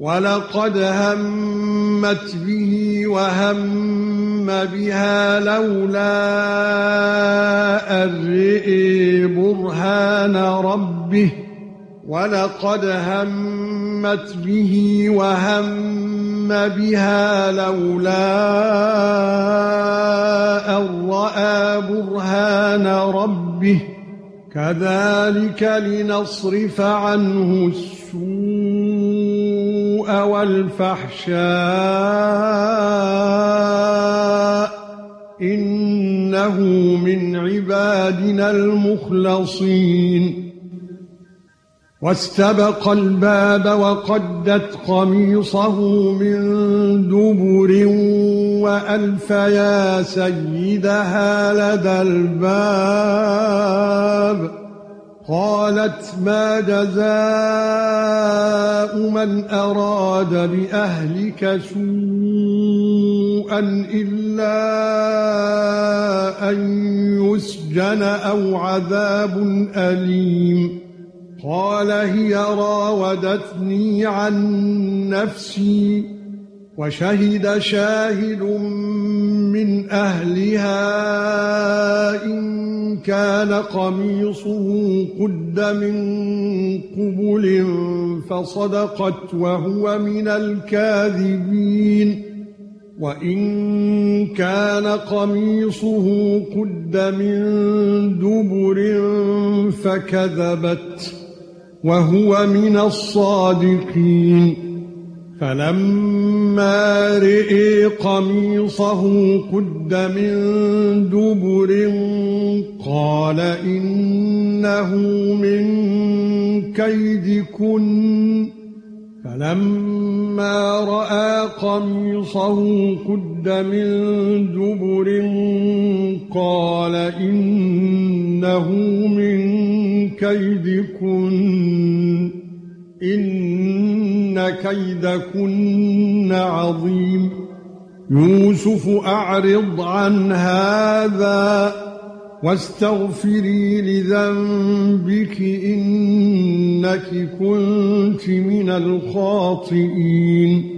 ولقد همت به وهم بها لولا أرئي برهان ربه. ولقد همت به وهم بها لولا أن رأى برهان ربه. كذلك لنصرف عنه السوء. والفحشاء إنه من عبادنا المخلصين. واستبق الباب وقدت قميصه من دبر وألف يا سيدها لدى الباب. قالت ما جزاء من أراد بأهلك سوءا إلا أن يسجن أو عذاب أليم. قال هي راودتني عن نفسي. وشهد شاهد من أهلها إن كان قميصه قد من قبل فصدقت وهو من الكاذبين وإن كان قميصه قد من دبر فكذبت وهو من الصادقين فلما رئي قميصه قد من دبر قال إنه من كيدكن. فلما راى قميصه قد من دبر قال إنه من كيدكن. ان كيدكن عظيم. يوسف اعرض عن هذا واستغفري لذنبك انك كنت من الخاطئين.